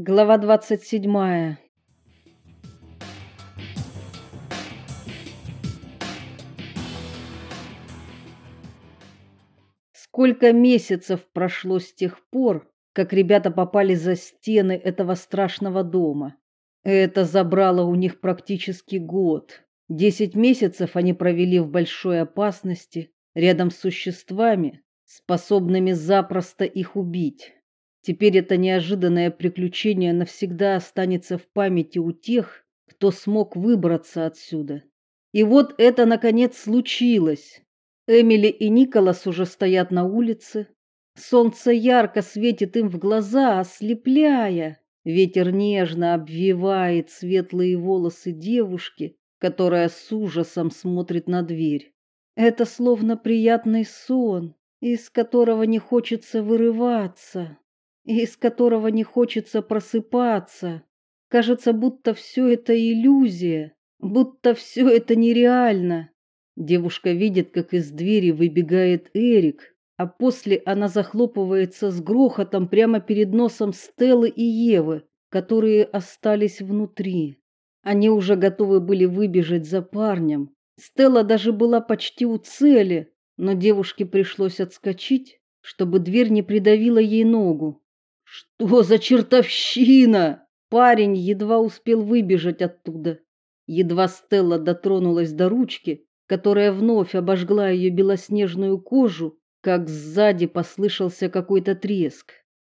Глава 27. Сколько месяцев прошло с тех пор, как ребята попали за стены этого страшного дома. Это забрало у них практически год. Десять месяцев они провели в большой опасности, рядом с существами, способными запросто их убить. Теперь это неожиданное приключение навсегда останется в памяти у тех, кто смог выбраться отсюда. И вот это наконец случилось. Эмили и Николас уже стоят на улице. Солнце ярко светит им в глаза, ослепляя. Ветер нежно обвивает светлые волосы девушки, которая с ужасом смотрит на дверь. Это словно приятный сон, из которого не хочется вырываться из которого не хочется просыпаться. Кажется, будто все это иллюзия, будто все это нереально. Девушка видит, как из двери выбегает Эрик, а после она захлопывается с грохотом прямо перед носом Стеллы и Евы, которые остались внутри. Они уже готовы были выбежать за парнем. Стелла даже была почти у цели, но девушке пришлось отскочить, чтобы дверь не придавила ей ногу. Что за чертовщина? Парень едва успел выбежать оттуда. Едва Стелла дотронулась до ручки, которая вновь обожгла ее белоснежную кожу, как сзади послышался какой-то треск.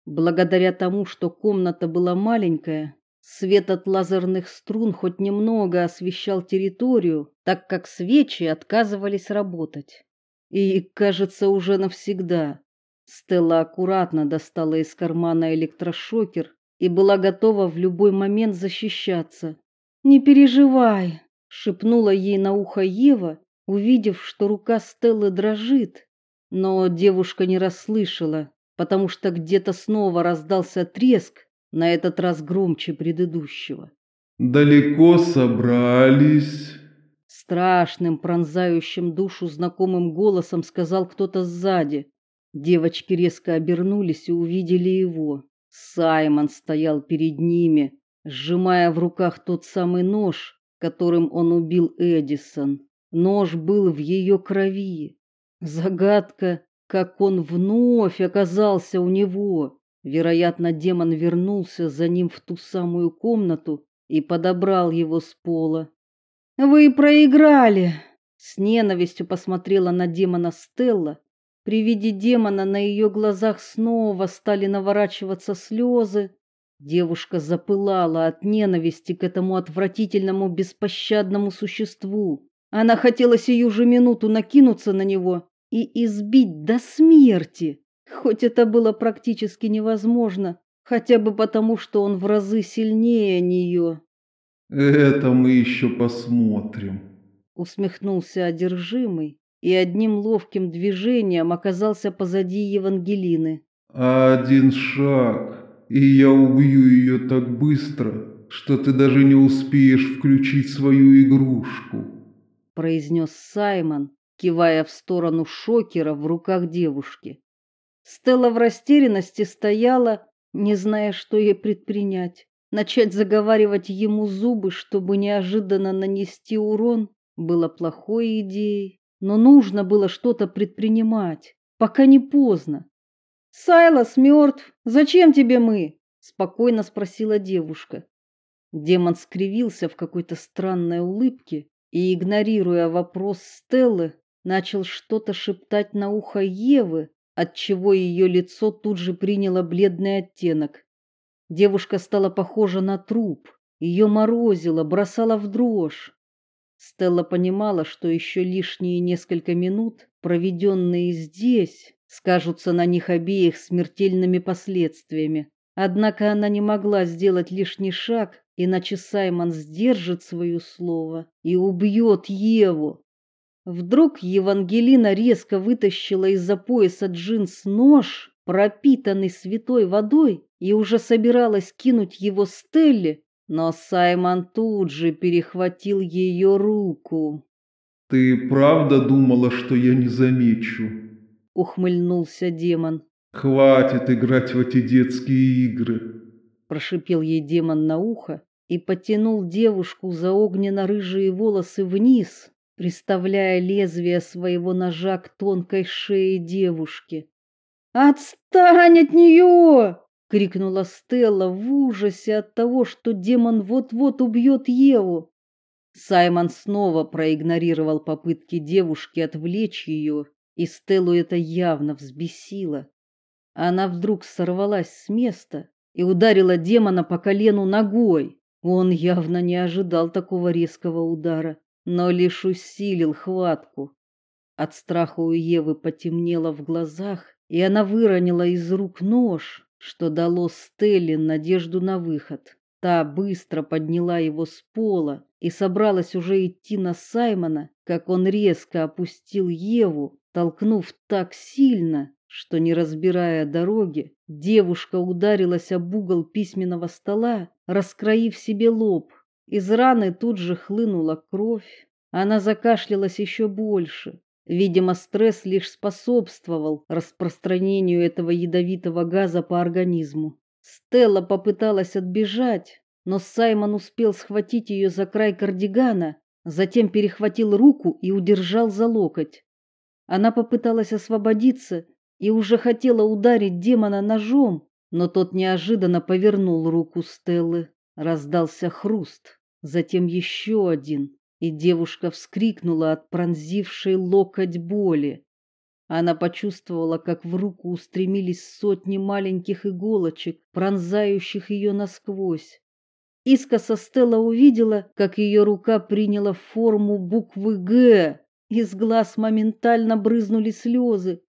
Благодаря тому, что комната была маленькая, свет от лазерных струн хоть немного освещал территорию, так как свечи отказывались работать. И, кажется, уже навсегда. Стелла аккуратно достала из кармана электрошокер и была готова в любой момент защищаться. "Не переживай", шепнула ей на ухо Ева, увидев, что рука Стеллы дрожит. Но девушка не расслышала, потому что где-то снова раздался треск, на этот раз громче предыдущего. Далеко собрались? Страшным, пронзающим душу знакомым голосом сказал кто-то сзади. Девочки резко обернулись и увидели его. Саймон стоял перед ними, сжимая в руках тот самый нож, которым он убил Эдисон. Нож был в ее крови. Загадка, как он вновь оказался у него. Вероятно, демон вернулся за ним в ту самую комнату и подобрал его с пола. Вы проиграли, с ненавистью посмотрела на демона Стелла, при виде демона на ее глазах снова стали наворачиваться слезы. Девушка запылала от ненависти к этому отвратительному беспощадному существу. Она хотела сию же минуту накинуться на него и избить до смерти, хоть это было практически невозможно, хотя бы потому, что он в разы сильнее нее. Это мы еще посмотрим, усмехнулся одержимый и одним ловким движением оказался позади Евангелины. Один шаг, и я убью ее так быстро, что ты даже не успеешь включить свою игрушку, произнес Саймон, кивая в сторону шокера в руках девушки. Стелла в растерянности стояла, не зная, что ей предпринять. Начать заговаривать ему зубы, чтобы неожиданно нанести урон, было плохой идеей но нужно было что-то предпринимать, пока не поздно. Сайлас мертв. Зачем тебе мы? спокойно спросила девушка. Демон скривился в какой-то странной улыбке и, игнорируя вопрос Стеллы, начал что-то шептать на ухо Евы, отчего ее лицо тут же приняло бледный оттенок. Девушка стала похожа на труп, ее морозило, бросало в дрожь. Стелла понимала, что еще лишние несколько минут, проведенные здесь, скажутся на них обеих смертельными последствиями. Однако она не могла сделать лишний шаг, иначе Саймон сдержит свое слово и убьет Еву. Вдруг Евангелина резко вытащила из-за пояса джинс нож, пропитанный святой водой, и уже собиралась кинуть его Стелле, но Саймон тут же перехватил ее руку. Ты правда думала, что я не замечу? ухмыльнулся демон. Хватит играть в эти детские игры. прошипел ей демон на ухо и потянул девушку за огненно-рыжие волосы вниз, приставляя лезвие своего ножа к тонкой шее девушки. «Отстань от нее!» — крикнула Стелла в ужасе от того, что демон вот-вот убьет Еву. Саймон снова проигнорировал попытки девушки отвлечь ее, и Стеллу это явно взбесило. Она вдруг сорвалась с места и ударила демона по колену ногой. Он явно не ожидал такого резкого удара, но лишь усилил хватку. От страха у Евы потемнело в глазах, и она выронила из рук нож, что дало Стелле надежду на выход. Та быстро подняла его с пола и собралась уже идти на Саймона, как он резко опустил Еву, толкнув так сильно, что не разбирая дороги, девушка ударилась об угол письменного стола, раскроив себе лоб. Из раны тут же хлынула кровь. Она закашлялась еще больше. Видимо, стресс лишь способствовал распространению этого ядовитого газа по организму. Стелла попыталась отбежать, но Саймон успел схватить ее за край кардигана, затем перехватил руку и удержал за локоть. Она попыталась освободиться и уже хотела ударить демона ножом, но тот неожиданно повернул руку Стеллы. Раздался хруст, затем еще один и девушка вскрикнула от пронзившей локоть боли. Она почувствовала, как в руку устремились сотни маленьких иголочек, пронзающих ее насквозь. Искоса Стелла увидела, как ее рука приняла форму буквы «Г». Из глаз моментально брызнули слезы.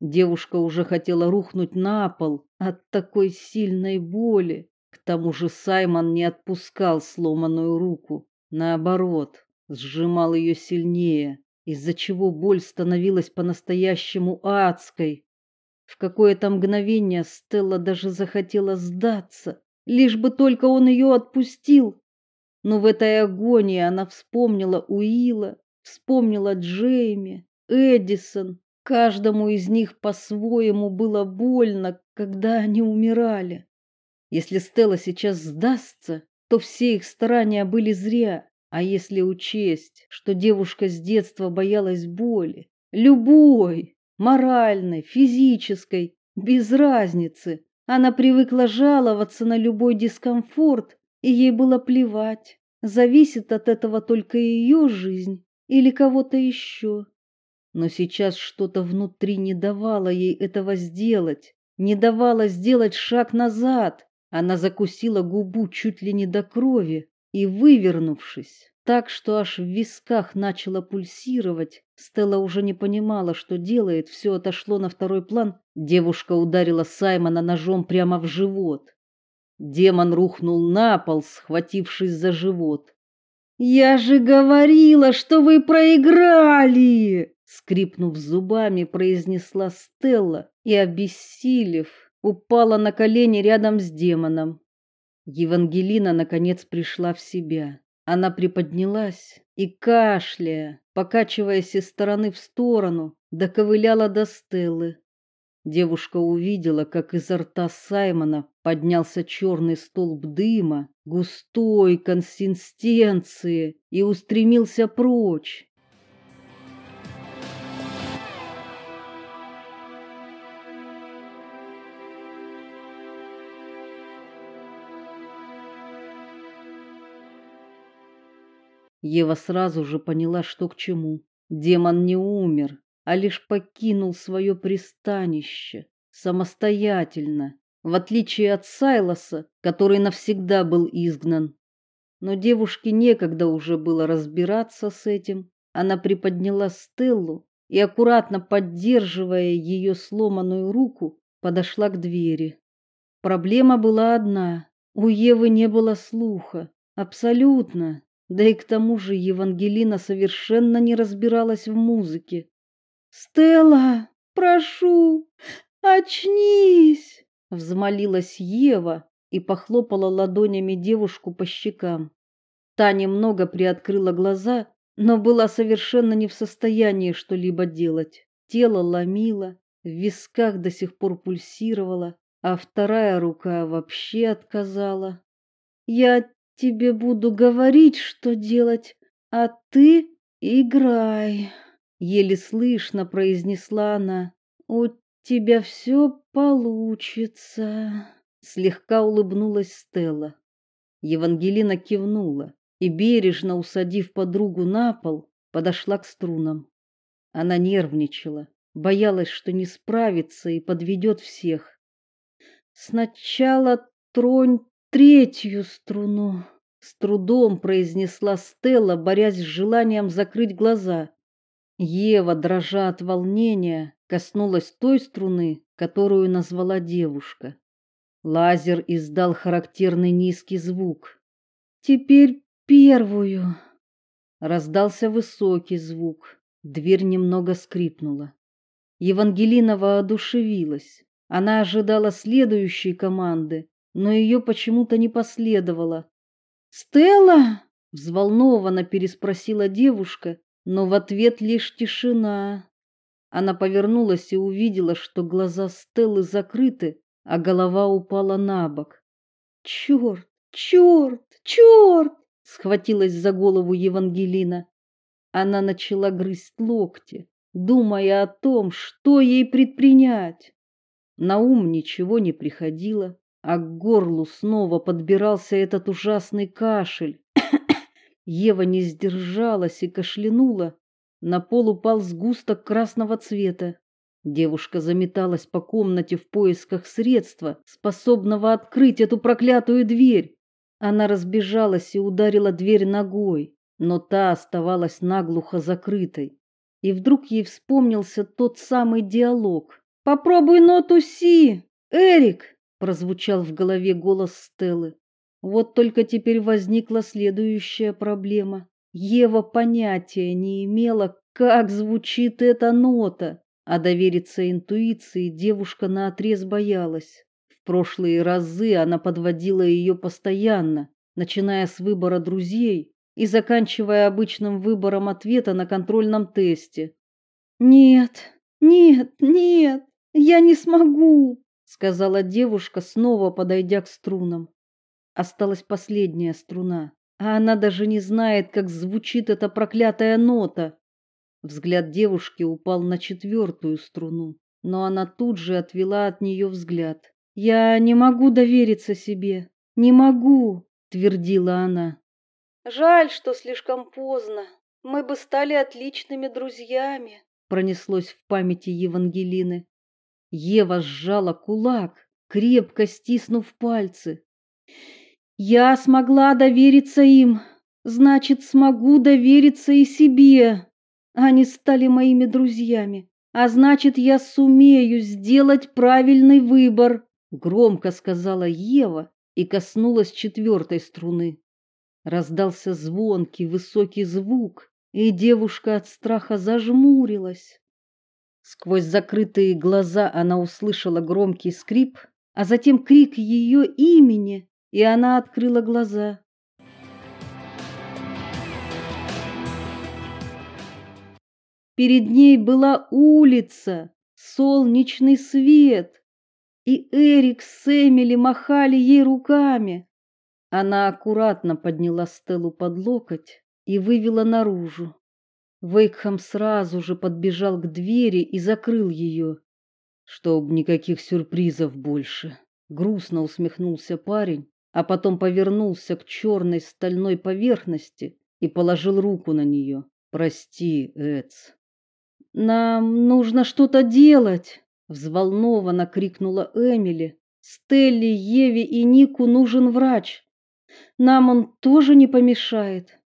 Девушка уже хотела рухнуть на пол от такой сильной боли. К тому же Саймон не отпускал сломанную руку. Наоборот, сжимал ее сильнее, из-за чего боль становилась по-настоящему адской. В какое-то мгновение Стелла даже захотела сдаться, лишь бы только он ее отпустил. Но в этой агонии она вспомнила Уилла, вспомнила Джейми, Эдисон. Каждому из них по-своему было больно, когда они умирали. Если Стелла сейчас сдастся, то все их старания были зря. А если учесть, что девушка с детства боялась боли, любой, моральной, физической, без разницы, она привыкла жаловаться на любой дискомфорт, и ей было плевать, зависит от этого только ее жизнь или кого-то еще. Но сейчас что-то внутри не давало ей этого сделать, не давало сделать шаг назад. Она закусила губу чуть ли не до крови и, вывернувшись, так что аж в висках начало пульсировать, Стелла уже не понимала, что делает, все отошло на второй план. Девушка ударила Саймона ножом прямо в живот. Демон рухнул на пол, схватившись за живот. «Я же говорила, что вы проиграли!» Скрипнув зубами, произнесла Стелла и, обессилев, упала на колени рядом с демоном. Евангелина наконец пришла в себя. Она приподнялась и кашляя, покачиваясь из стороны в сторону, доковыляла до Стеллы. Девушка увидела, как изо рта Саймона поднялся черный столб дыма густой консистенции и устремился прочь. Ева сразу же поняла, что к чему. Демон не умер, а лишь покинул свое пристанище самостоятельно, в отличие от Сайлоса, который навсегда был изгнан. Но девушке некогда уже было разбираться с этим. Она приподняла Стеллу и аккуратно поддерживая ее сломанную руку, подошла к двери. Проблема была одна: у Евы не было слуха, абсолютно. Да и к тому же Евангелина совершенно не разбиралась в музыке. «Стелла, прошу, очнись!» Взмолилась Ева и похлопала ладонями девушку по щекам. Та немного приоткрыла глаза, но была совершенно не в состоянии что-либо делать. Тело ломило, в висках до сих пор пульсировало, а вторая рука вообще отказала. Я тебе буду говорить, что делать, а ты играй, еле слышно произнесла она. У тебя все получится, слегка улыбнулась Стелла. Евангелина кивнула и бережно усадив подругу на пол, подошла к струнам. Она нервничала, боялась, что не справится и подведет всех. Сначала тронь третью струну, с трудом произнесла Стелла, борясь с желанием закрыть глаза. Ева, дрожа от волнения, коснулась той струны, которую назвала девушка. Лазер издал характерный низкий звук. Теперь первую. Раздался высокий звук. Дверь немного скрипнула. Евангелина воодушевилась. Она ожидала следующей команды, но ее почему-то не последовало. "Стелла?" взволнованно переспросила девушка, но в ответ лишь тишина. Она повернулась и увидела, что глаза Стеллы закрыты, а голова упала на бок. «Черт! Черт! Черт!» — схватилась за голову Евангелина. Она начала грызть локти, думая о том, что ей предпринять. На ум ничего не приходило, а к горлу снова подбирался этот ужасный кашель. Ева не сдержалась и кашлянула. На пол упал сгусток красного цвета. Девушка заметалась по комнате в поисках средства, способного открыть эту проклятую дверь. Она разбежалась и ударила дверь ногой, но та оставалась наглухо закрытой. И вдруг ей вспомнился тот самый диалог. «Попробуй ноту Си, Эрик!» Прозвучал в голове голос Стеллы. Вот только теперь возникла следующая проблема. Ева понятия не имела, как звучит эта нота, а довериться интуиции девушка наотрез боялась. В прошлые разы она подводила ее постоянно, начиная с выбора друзей и заканчивая обычным выбором ответа на контрольном тесте. Нет, нет, нет, я не смогу, сказала девушка, снова подойдя к струнам. Осталась последняя струна, а она даже не знает, как звучит эта проклятая нота. Взгляд девушки упал на четвертую струну, но она тут же отвела от нее взгляд. Я не могу довериться себе, не могу, твердила она. Жаль, что слишком поздно. Мы бы стали отличными друзьями, пронеслось в памяти Евангелины. Ева сжала кулак, крепко стиснув пальцы. Я смогла довериться им, значит, смогу довериться и себе. Они стали моими друзьями, а значит, я сумею сделать правильный выбор, громко сказала Ева и коснулась четвертой струны. Раздался звонкий высокий звук, и девушка от страха зажмурилась. Сквозь закрытые глаза она услышала громкий скрип, а затем крик ее имени, и она открыла глаза. Перед ней была улица, солнечный свет, и Эрик с Эмили махали ей руками. Она аккуратно подняла Стеллу под локоть и вывела наружу. Вейкхам сразу же подбежал к двери и закрыл ее. Чтоб никаких сюрпризов больше, грустно усмехнулся парень, а потом повернулся к черной стальной поверхности и положил руку на нее. Прости, Эц. Нам нужно что-то делать, взволнованно крикнула Эмили. Стелли, Еве и Нику нужен врач. Нам он тоже не помешает.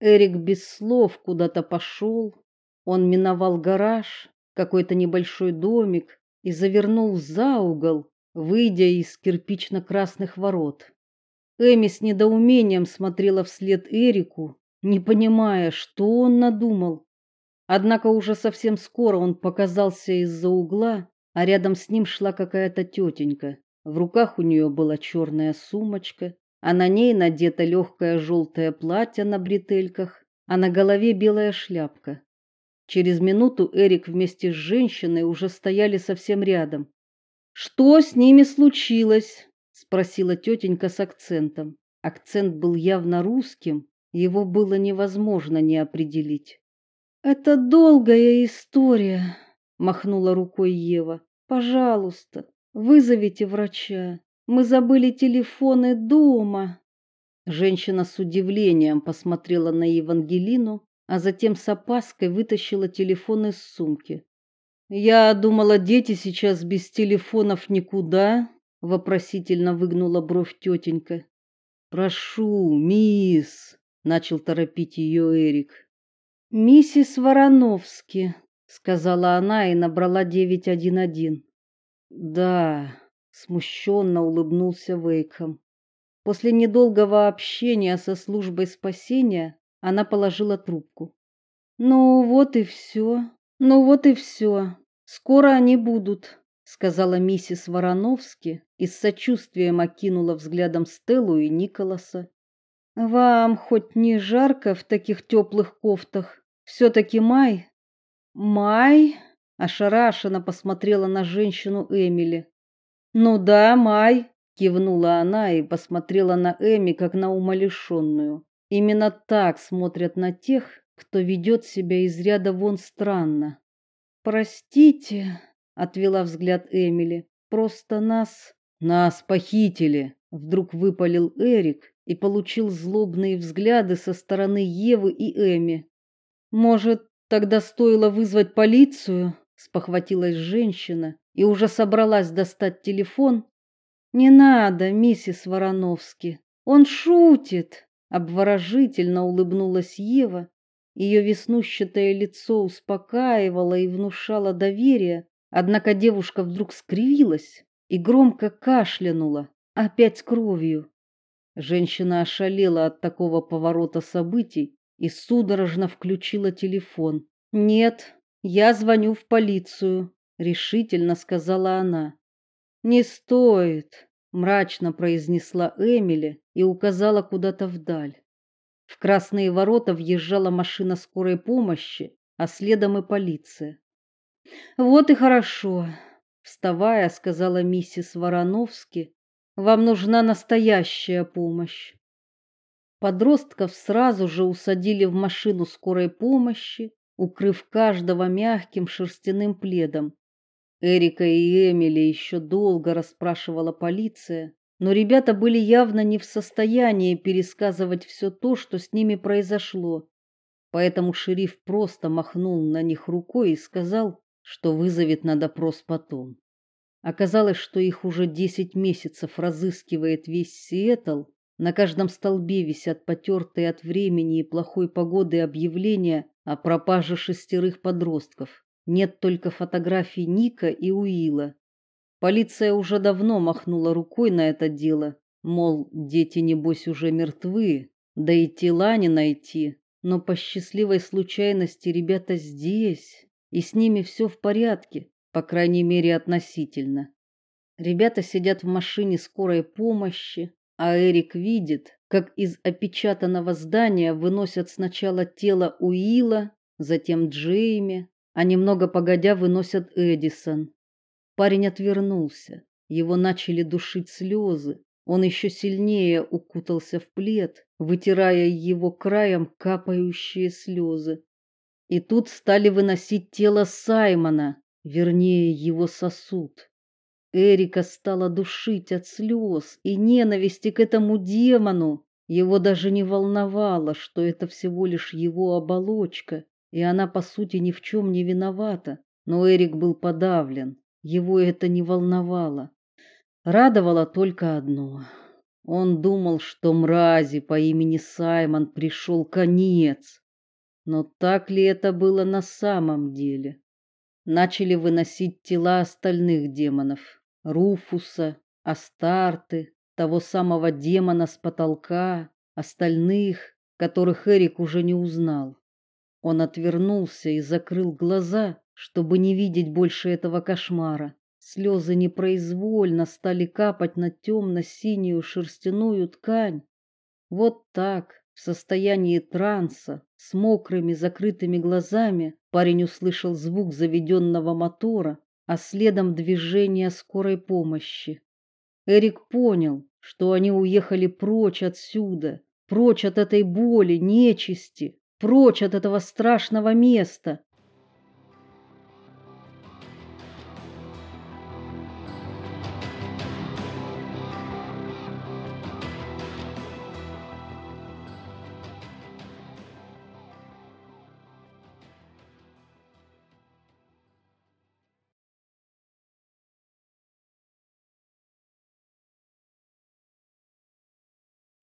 Эрик без слов куда-то пошел. Он миновал гараж, какой-то небольшой домик и завернул за угол, выйдя из кирпично-красных ворот. Эми с недоумением смотрела вслед Эрику, не понимая, что он надумал. Однако уже совсем скоро он показался из-за угла, а рядом с ним шла какая-то тетенька. В руках у нее была черная сумочка, а на ней надето легкое желтое платье на бретельках, а на голове белая шляпка. Через минуту Эрик вместе с женщиной уже стояли совсем рядом. Что с ними случилось? спросила тетенька с акцентом. Акцент был явно русским, его было невозможно не определить. Это долгая история, махнула рукой Ева. Пожалуйста, вызовите врача. Мы забыли телефоны дома. Женщина с удивлением посмотрела на Евангелину, а затем с опаской вытащила телефон из сумки. Я думала, дети сейчас без телефонов никуда, вопросительно выгнула бровь тетенька. Прошу, мисс, начал торопить ее Эрик. Миссис Вороновски, сказала она и набрала 911. Да, смущенно улыбнулся Вейкхам. После недолгого общения со службой спасения она положила трубку. Ну вот и все. Ну вот и все. Скоро они будут, сказала миссис Вороновски и с сочувствием окинула взглядом Стеллу и Николаса. Вам хоть не жарко в таких теплых кофтах? все таки май. Май? Ошарашенно посмотрела на женщину Эмили. Ну да, май, кивнула она и посмотрела на Эми как на умалишенную. Именно так смотрят на тех, кто ведет себя из ряда вон странно. Простите, отвела взгляд Эмили. Просто нас нас похитили, вдруг выпалил Эрик и получил злобные взгляды со стороны Евы и Эми. Может, тогда стоило вызвать полицию? Спохватилась женщина и уже собралась достать телефон. Не надо, миссис Вороновски. Он шутит, обворожительно улыбнулась Ева ее веснущатое лицо успокаивало и внушало доверие, однако девушка вдруг скривилась и громко кашлянула, опять кровью. Женщина ошалела от такого поворота событий и судорожно включила телефон. "Нет, я звоню в полицию", решительно сказала она. "Не стоит", мрачно произнесла Эмили и указала куда-то вдаль. В Красные ворота въезжала машина скорой помощи, а следом и полиция. Вот и хорошо, вставая, сказала миссис Вороновски. Вам нужна настоящая помощь. Подростков сразу же усадили в машину скорой помощи, укрыв каждого мягким шерстяным пледом. Эрика и Эмили еще долго расспрашивала полиция, но ребята были явно не в состоянии пересказывать все то, что с ними произошло. Поэтому шериф просто махнул на них рукой и сказал, что вызовет на допрос потом. Оказалось, что их уже 10 месяцев разыскивает весь Сиэтл. На каждом столбе висят потертые от времени и плохой погоды объявления о пропаже шестерых подростков. Нет только фотографий Ника и Уила. Полиция уже давно махнула рукой на это дело, мол, дети небось уже мертвы, да и тела не найти. Но по счастливой случайности ребята здесь, и с ними все в порядке, по крайней мере, относительно. Ребята сидят в машине скорой помощи, а Эрик видит, как из опечатанного здания выносят сначала тело Уила, затем Джейми, а немного погодя выносят Эдисон. Парень отвернулся. Его начали душить слезы. Он еще сильнее укутался в плед, вытирая его краем капающие слезы. И тут стали выносить тело Саймона, вернее, его сосуд. Эрика стала душить от слез и ненависти к этому демону. Его даже не волновало, что это всего лишь его оболочка, и она по сути ни в чем не виновата. Но Эрик был подавлен. Его это не волновало. Радовало только одно. Он думал, что мрази по имени Саймон пришел конец. Но так ли это было на самом деле? Начали выносить тела остальных демонов: Руфуса, Астарты, того самого демона с потолка, остальных, которых Эрик уже не узнал. Он отвернулся и закрыл глаза, чтобы не видеть больше этого кошмара. Слезы непроизвольно стали капать на темно синюю шерстяную ткань. Вот так, в состоянии транса, с мокрыми закрытыми глазами, парень услышал звук заведенного мотора а следом движение скорой помощи. Эрик понял, что они уехали прочь отсюда, прочь от этой боли, нечисти, прочь от этого страшного места,